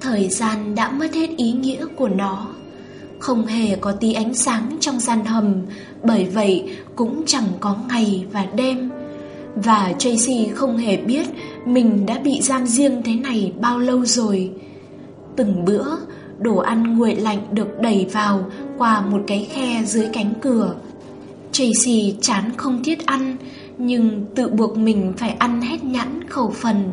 Thời gian đã mất hết ý nghĩa của nó. Không hề có tí ánh sáng trong gian hầm, Bởi vậy cũng chẳng có ngày và đêm. Và Tracy không hề biết Mình đã bị giam riêng thế này bao lâu rồi. Từng bữa, Đồ ăn nguội lạnh được đẩy vào Qua một cái khe dưới cánh cửa. Tracy chán không thiết ăn, Nhưng tự buộc mình phải ăn hết nhãn khẩu phần.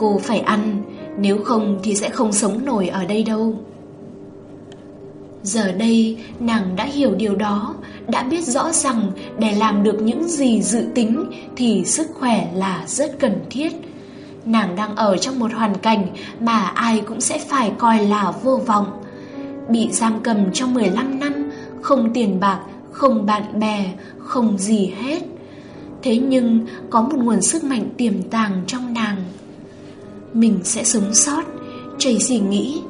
Cô phải ăn nếu không thì sẽ không sống nổi ở đây đâu. Giờ đây nàng đã hiểu điều đó Đã biết rõ rằng để làm được những gì dự tính Thì sức khỏe là rất cần thiết. Nàng đang ở trong một hoàn cảnh mà ai cũng sẽ phải coi là vô vọng. Bị giam cầm trong 15 năm Không tiền bạc, không bạn bè, không gì hết. Thế nhưng có một nguồn sức mạnh tiềm tàng trong nàng mình sẽ sống sót. Tracy nghĩ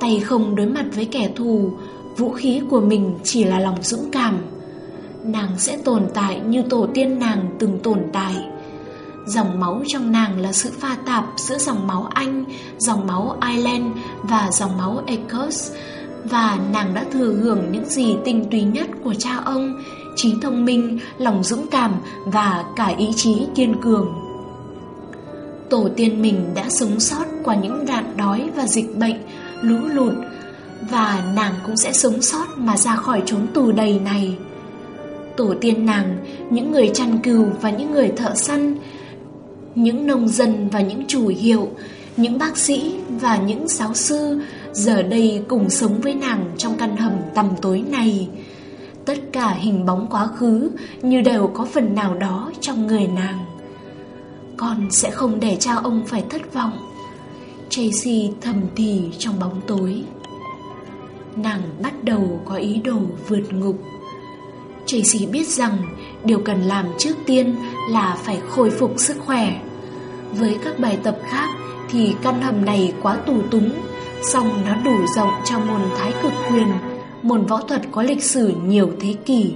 Tay không đối mặt với kẻ thù Vũ khí của mình chỉ là lòng dũng cảm. Nàng sẽ tồn tại như tổ tiên nàng từng tồn tại. Dòng máu trong nàng là sự pha tạp giữa dòng máu Anh, dòng máu Ireland và dòng máu Ecos Và nàng đã thừa hưởng những gì tinh túy nhất của cha ông Trí thông minh, lòng dũng cảm và cả ý chí kiên cường. Tổ tiên mình đã sống sót qua những nạn đói và dịch bệnh, lũ lụt Và nàng cũng sẽ sống sót mà ra khỏi chốn tù đầy này. Tổ tiên nàng, những người chăn cừu và những người thợ săn Những nông dân và những chủ hiệu Những bác sĩ và những giáo sư Giờ đây cùng sống với nàng trong căn hầm tầm tối này. Tất cả hình bóng quá khứ như đều có phần nào đó trong người nàng con sẽ không để cha ông phải thất vọng. Tracy thầm thì trong bóng tối. Nàng bắt đầu có ý đồ vượt ngục. Tracy biết rằng Điều cần làm trước tiên là phải khôi phục sức khỏe. Với các bài tập khác Thì căn hầm này quá tù túng Xong nó đủ rộng cho môn thái cực quyền Môn võ thuật có lịch sử nhiều thế kỷ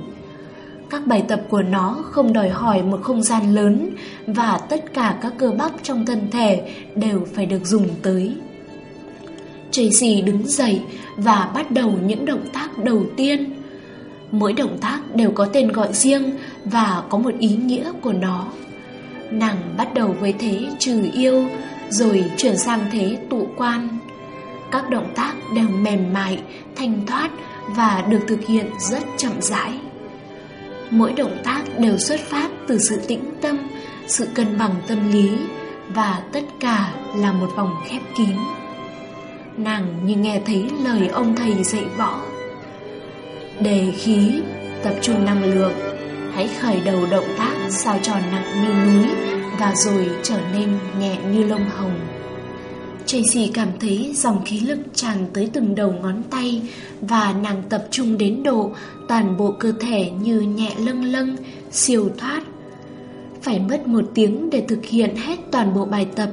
các bài tập của nó không đòi hỏi một không gian lớn và tất cả các cơ bắp trong thân thể đều phải được dùng tới. Tracy đứng dậy và bắt đầu những động tác đầu tiên. Mỗi động tác đều có tên gọi riêng và có một ý nghĩa của nó. Nàng bắt đầu với thế trừ yêu, rồi chuyển sang thế tụ quan. Các động tác đều mềm mại, thanh thoát và được thực hiện rất chậm rãi. Mỗi động tác đều xuất phát từ sự tĩnh tâm, sự cân bằng tâm lý và tất cả là một vòng khép kín. Nàng như nghe thấy lời ông thầy dạy võ. Đề khí, tập trung năng lượng, hãy khởi đầu động tác sao cho nặng như núi và rồi trở nên nhẹ như lông hồng. Tracy cảm thấy dòng khí lực tràn tới từng đầu ngón tay và nàng tập trung đến độ toàn bộ cơ thể như nhẹ lâng lâng, siêu thoát. Phải mất một tiếng để thực hiện hết toàn bộ bài tập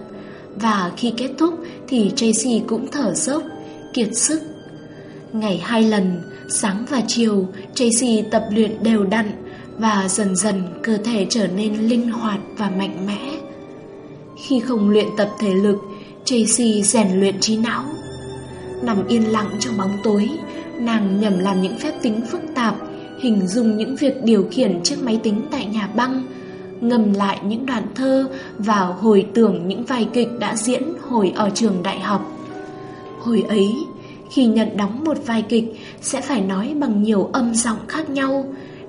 và khi kết thúc thì Tracy cũng thở dốc, kiệt sức. Ngày hai lần, sáng và chiều, Tracy tập luyện đều đặn và dần dần cơ thể trở nên linh hoạt và mạnh mẽ. Khi không luyện tập thể lực Tracy rèn luyện trí não. Nằm yên lặng trong bóng tối, Nàng nhầm làm những phép tính phức tạp, Hình dung những việc điều khiển chiếc máy tính tại nhà băng, Ngầm lại những đoạn thơ Và hồi tưởng những vài kịch đã diễn hồi ở trường đại học. Hồi ấy, Khi nhận đóng một vài kịch Sẽ phải nói bằng nhiều âm giọng khác nhau,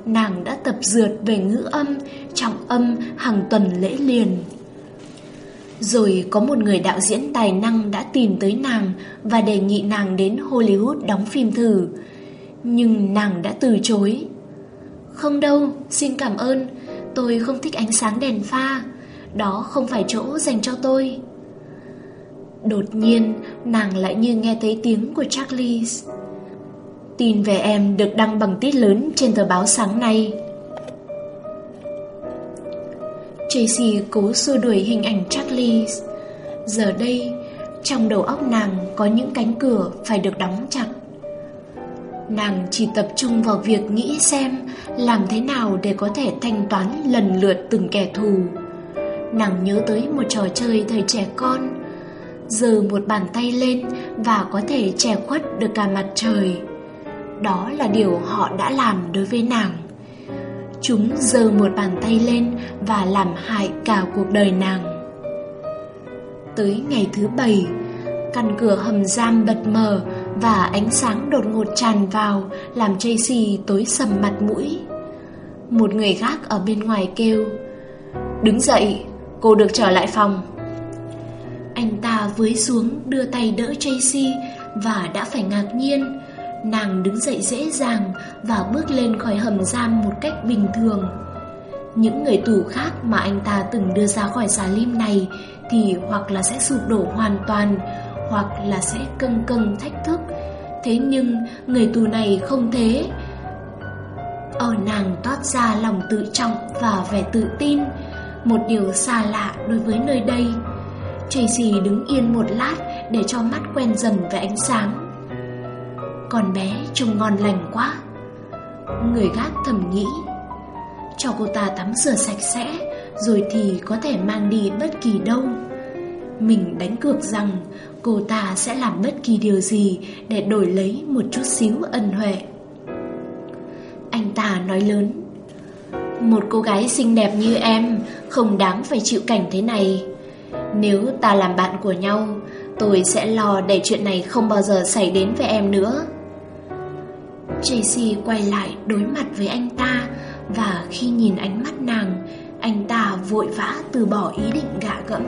Nàng đã tập dượt về ngữ âm, Trọng âm hàng tuần lễ liền rồi có một người đạo diễn tài năng đã tìm tới nàng và đề nghị nàng đến Hollywood đóng phim thử. Nhưng nàng đã từ chối. Không đâu, xin cảm ơn, tôi không thích ánh sáng đèn pha. Đó không phải chỗ dành cho tôi Đột nhiên nàng lại như nghe thấy tiếng của Charlie Tin về em được đăng bằng tít lớn trên tờ báo sáng nay Tracy cố xua đuổi hình ảnh Charlie. Giờ đây, Trong đầu óc nàng có những cánh cửa phải được đóng chặt. Nàng chỉ tập trung vào việc nghĩ xem Làm thế nào để có thể thanh toán lần lượt từng kẻ thù. Nàng nhớ tới một trò chơi thời trẻ con, giơ một bàn tay lên Và có thể che khuất được cả mặt trời. Đó là điều họ đã làm đối với nàng. Chúng giơ một bàn tay lên Và làm hại cả cuộc đời nàng. Tới ngày thứ bảy, Căn cửa hầm giam bật mở Và ánh sáng đột ngột tràn vào, Làm Tracy tối sầm mặt mũi. Một người gác ở bên ngoài kêu, Đứng dậy, Cô được trở lại phòng. Anh ta với xuống đưa tay đỡ Tracy Và đã phải ngạc nhiên Nàng đứng dậy dễ dàng Và bước lên khỏi hầm giam một cách bình thường. Những người tù khác mà anh ta từng đưa ra khỏi xà lim này Thì hoặc là sẽ sụp đổ hoàn toàn, Hoặc là sẽ cân cân thách thức. Thế nhưng người tù này không thế. Ở nàng toát ra lòng tự trọng và vẻ tự tin, một điều xa lạ đối với nơi đây. Tracy đứng yên một lát Để cho mắt quen dần với ánh sáng. Con bé trông ngon lành quá. Người gác thầm nghĩ, Cho cô ta tắm rửa sạch sẽ, Rồi thì có thể mang đi bất kỳ đâu. Mình đánh cược rằng Cô ta sẽ làm bất kỳ điều gì Để đổi lấy một chút xíu ân huệ. Anh ta nói lớn, một cô gái xinh đẹp như em Không đáng phải chịu cảnh thế này. Nếu ta làm bạn của nhau, Tôi sẽ lo để chuyện này không bao giờ xảy đến với em nữa. Tracy quay lại đối mặt với anh ta Và khi nhìn ánh mắt nàng Anh ta vội vã từ bỏ ý định gạ gẫm.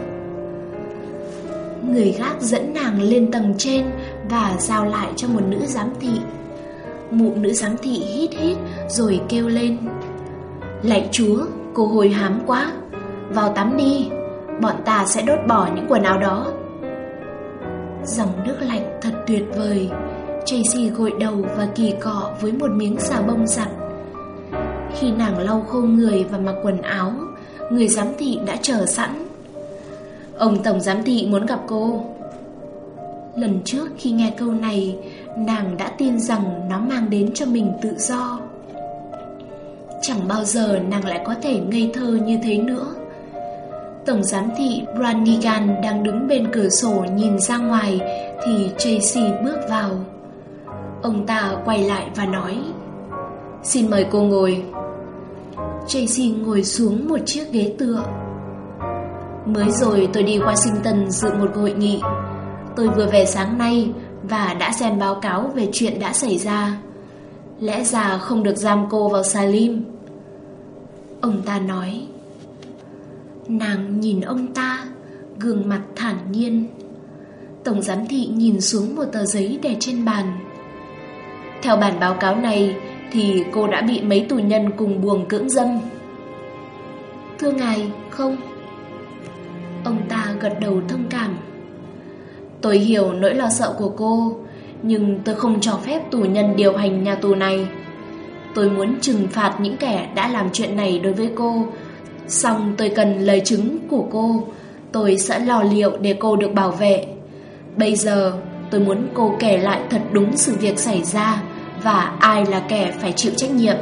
Người gác dẫn nàng lên tầng trên Và giao lại cho một nữ giám thị. Mụ nữ giám thị hít hít Rồi kêu lên Lạy chúa, cô hồi hám quá. Vào tắm đi Bọn ta sẽ đốt bỏ những quần áo đó. Dòng nước lạnh thật tuyệt vời. Tracy gội đầu và kỳ cọ với một miếng xà bông giặt. Khi nàng lau khô người và mặc quần áo, Người giám thị đã chờ sẵn. Ông tổng giám thị muốn gặp cô. Lần trước khi nghe câu này, Nàng đã tin rằng nó mang đến cho mình tự do. Chẳng bao giờ nàng lại có thể ngây thơ như thế nữa. Tổng giám thị Branigan đang đứng bên cửa sổ nhìn ra ngoài Thì Tracy bước vào. Ông ta quay lại và nói, Xin mời cô ngồi. Tracy ngồi xuống một chiếc ghế tựa. Mới rồi tôi đi Washington dự một hội nghị. Tôi vừa về sáng nay Và đã xem báo cáo về chuyện đã xảy ra. Lẽ ra không được giam cô vào Salim. Ông ta nói. Nàng nhìn ông ta, Gương mặt thản nhiên. Tổng giám thị nhìn xuống một tờ giấy để trên bàn. Theo bản báo cáo này Thì cô đã bị mấy tù nhân cùng buồng cưỡng dâm. Thưa ngài, không. Ông ta gật đầu thông cảm. Tôi hiểu nỗi lo sợ của cô Nhưng tôi không cho phép tù nhân điều hành nhà tù này. Tôi muốn trừng phạt những kẻ đã làm chuyện này đối với cô. Xong tôi cần lời chứng của cô. Tôi sẽ lo liệu để cô được bảo vệ. Bây giờ tôi muốn cô kể lại thật đúng sự việc xảy ra Và ai là kẻ phải chịu trách nhiệm.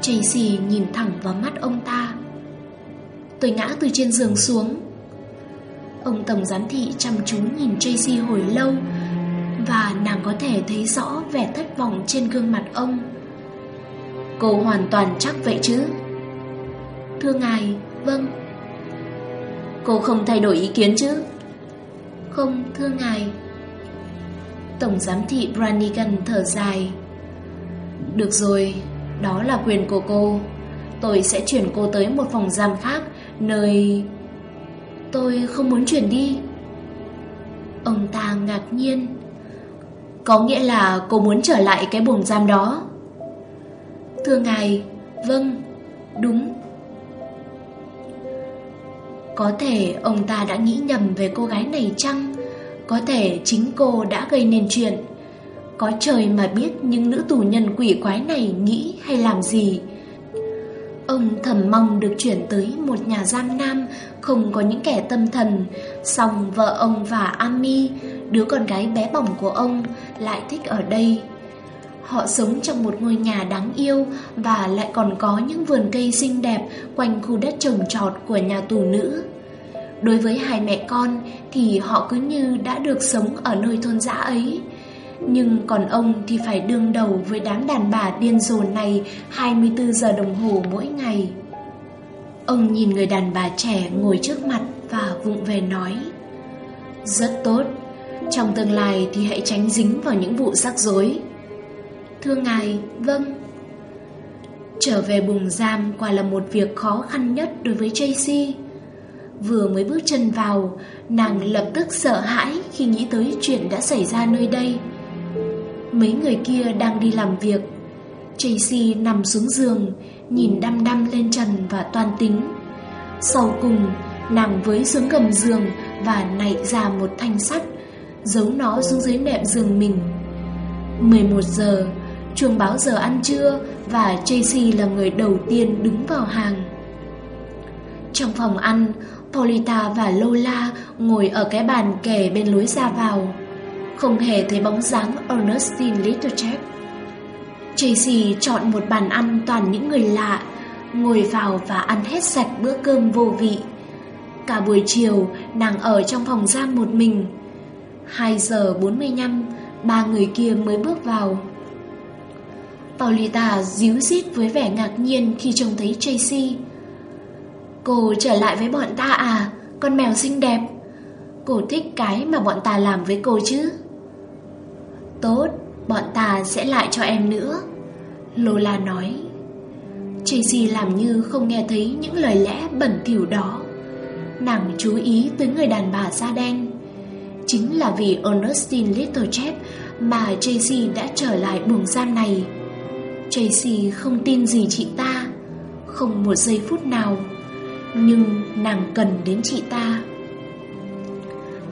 Tracy nhìn thẳng vào mắt ông ta. Tôi ngã từ trên giường xuống. Ông tổng giám thị chăm chú nhìn Tracy hồi lâu và nàng có thể thấy rõ vẻ thất vọng trên gương mặt ông. Cô hoàn toàn chắc vậy chứ? Thưa ngài, vâng. Cô không thay đổi ý kiến chứ? Không, thưa ngài. Tổng giám thị Branigan thở dài. Được rồi, đó là quyền của cô. Tôi sẽ chuyển cô tới một phòng giam khác Nơi... Tôi không muốn chuyển đi. Ông ta ngạc nhiên. Có nghĩa là cô muốn trở lại cái buồng giam đó. Thưa ngài Vâng Đúng. Có thể ông ta đã nghĩ nhầm về cô gái này chăng? Có thể chính cô đã gây nên chuyện. Có trời mà biết những nữ tù nhân quỷ quái này nghĩ hay làm gì. Ông thầm mong được chuyển tới một nhà giam nam không có những kẻ tâm thần, song vợ ông và Ami, đứa con gái bé bỏng của ông, lại thích ở đây. Họ sống trong một ngôi nhà đáng yêu và lại còn có những vườn cây xinh đẹp quanh khu đất trồng trọt của nhà tù nữ. Đối với hai mẹ con thì họ cứ như đã được sống ở nơi thôn dã ấy. Nhưng còn ông thì phải đương đầu với đám đàn bà điên rồ này 24 giờ đồng hồ mỗi ngày. Ông nhìn người đàn bà trẻ ngồi trước mặt và vụng về nói Rất tốt, trong tương lai thì hãy tránh dính vào những vụ rắc rối. Thưa ngài, vâng. Trở về buồng giam quả là một việc khó khăn nhất đối với Tracy. Vừa mới bước chân vào, nàng lập tức sợ hãi khi nghĩ tới chuyện đã xảy ra nơi đây. Mấy người kia đang đi làm việc. Tracy nằm xuống giường, nhìn đăm đăm lên trần và toan tính. Sau cùng, nàng với xuống gầm giường và nảy ra một thanh sắt, giấu nó xuống dưới nệm giường mình. 11 giờ, chuông báo giờ ăn trưa và Tracy là người đầu tiên đứng vào hàng. Trong phòng ăn, Polita và Lola ngồi ở cái bàn kề bên lối ra vào. Không hề thấy bóng dáng Ernestine Littlechap. Tracy chọn một bàn ăn toàn những người lạ, ngồi vào và ăn hết sạch bữa cơm vô vị. Cả buổi chiều, nàng ở trong phòng giam một mình. 2 giờ 45, ba người kia mới bước vào. Paulita díu dít với vẻ ngạc nhiên khi trông thấy Tracy. Cô trở lại với bọn ta à, con mèo xinh đẹp. Cô thích cái mà bọn ta làm với cô chứ? Tốt, bọn ta sẽ lại cho em nữa. Lola nói. Tracy làm như không nghe thấy những lời lẽ bẩn thỉu đó. Nàng chú ý tới người đàn bà da đen. Chính là vì Ernestine Littlechap mà Tracy đã trở lại buồng giam này. Tracy không tin gì chị ta, không một giây phút nào. Nhưng nàng cần đến chị ta.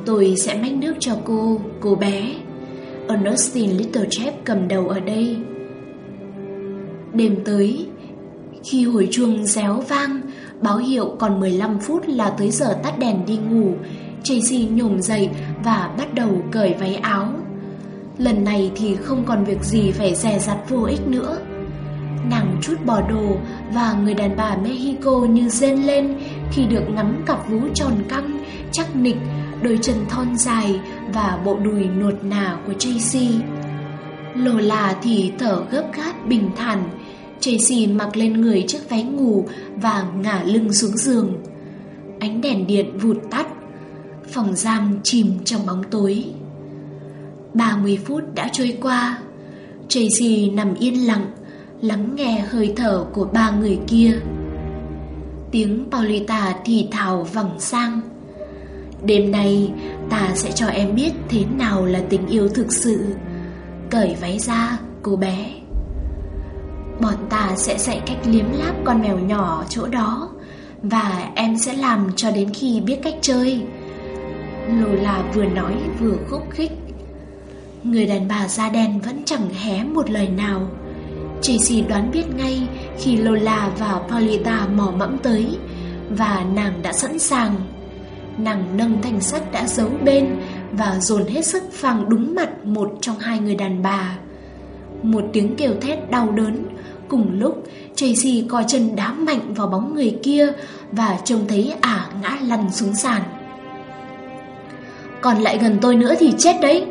Tôi sẽ mách nước cho cô, cô bé. Ernestine Littlechap cầm đầu ở đây. Đêm tới, khi hồi chuông réo vang, báo hiệu còn 15 phút là tới giờ tắt đèn đi ngủ, Tracy nhổm dậy và bắt đầu cởi váy áo. Lần này thì không còn việc gì phải dè dặt vô ích nữa. Nàng chút bỏ đồ và người đàn bà Mexico như rên lên khi được ngắm cặp vú tròn căng, chắc nịch, đôi chân thon dài và bộ đùi nuột nà của Tracy. Lola thì thở gấp gáp bình thản, Tracy mặc lên người chiếc váy ngủ và ngả lưng xuống giường. Ánh đèn điện vụt tắt, phòng giam chìm trong bóng tối. 30 phút đã trôi qua, Tracy nằm yên lặng, lắng nghe hơi thở của ba người kia. Tiếng Paulita thì thào vẳng sang. Đêm nay ta sẽ cho em biết thế nào là tình yêu thực sự. Cởi váy ra, cô bé. Bọn ta sẽ dạy cách liếm láp con mèo nhỏ chỗ đó Và em sẽ làm cho đến khi biết cách chơi Lola vừa nói vừa khúc khích Người đàn bà da đen vẫn chẳng hé một lời nào Tracy đoán biết ngay khi Lola và Paulita mò mẫm tới, Và nàng đã sẵn sàng. Nàng nâng thanh sắt đã giấu bên Và dồn hết sức phang đúng mặt một trong hai người đàn bà. Một tiếng kêu thét đau đớn, Cùng lúc Tracy co chân đá mạnh vào bóng người kia Và trông thấy ả ngã lăn xuống sàn. Còn lại gần tôi nữa thì chết đấy.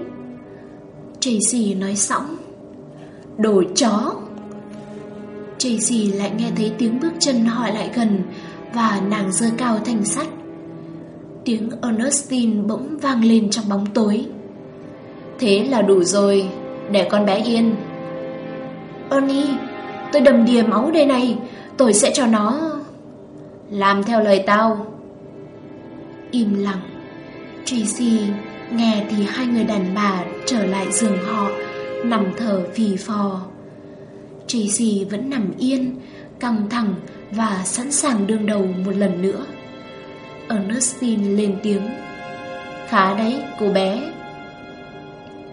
Tracy nói sõng Đồ chó! Tracy lại nghe thấy tiếng bước chân hỏi lại gần Và nàng giơ cao thanh sắt. Tiếng Ernestine bỗng vang lên trong bóng tối. Thế là đủ rồi, Để con bé yên. Ernie, Tôi đầm đìa máu đây này, Tôi sẽ cho nó Làm theo lời tao. Im lặng, Tracy nghe thì hai người đàn bà trở lại giường họ, Nằm thở phì phò. Tracy vẫn nằm yên, Căng thẳng và sẵn sàng đương đầu một lần nữa. Ernestine lên tiếng. Khá đấy, cô bé.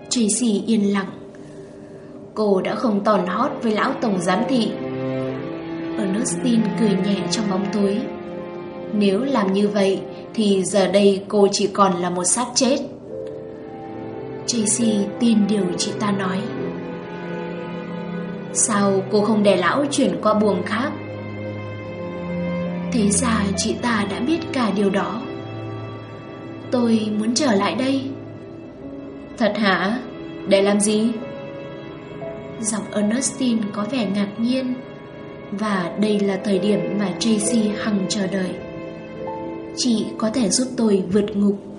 Tracy yên lặng. Cô đã không tòn hót với lão tổng giám thị. Ernestine cười nhẹ trong bóng tối. Nếu làm như vậy, Thì giờ đây cô chỉ còn là một xác chết. Tracy tin điều chị ta nói. Sao cô không để lão chuyển qua buồng khác? Thế ra chị ta đã biết cả điều đó. Tôi muốn trở lại đây. Thật hả? Để làm gì? Giọng Ernestine có vẻ ngạc nhiên, Và đây là thời điểm mà Tracy hằng chờ đợi. Chị có thể giúp tôi vượt ngục.